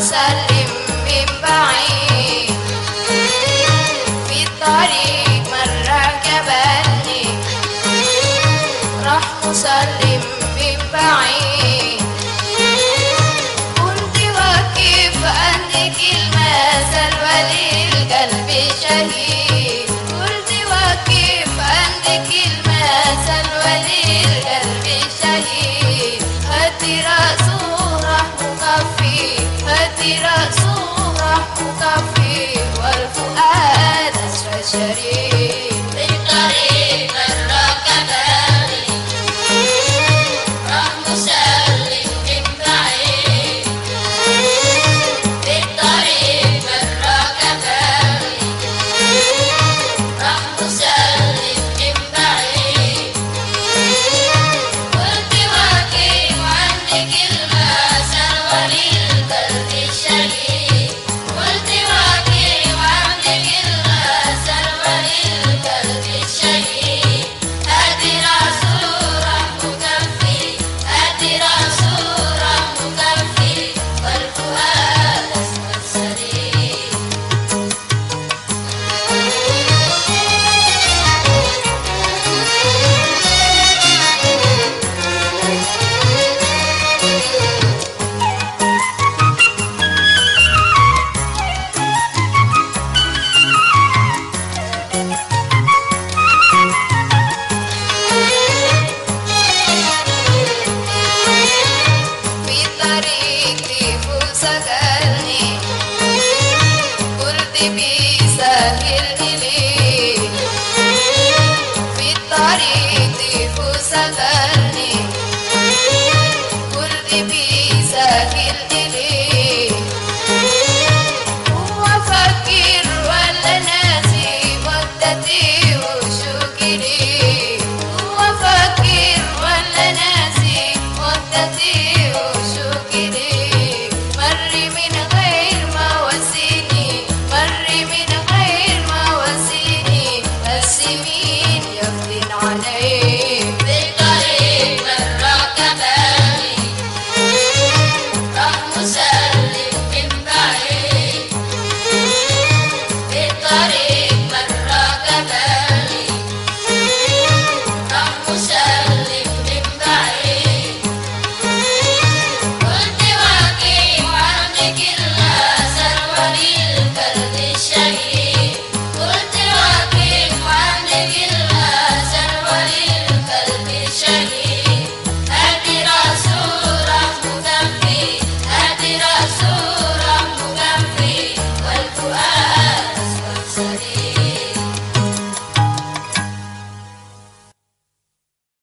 Saturday. Yeah. ساكن إليه هو فكر ولا ناسي مدتي وشوقي ليه هو فكر ولا ناسي مدتي وشوقي ليه مر من غير ما وسيني مر من غير ما وسيني. السنين يفتن عليه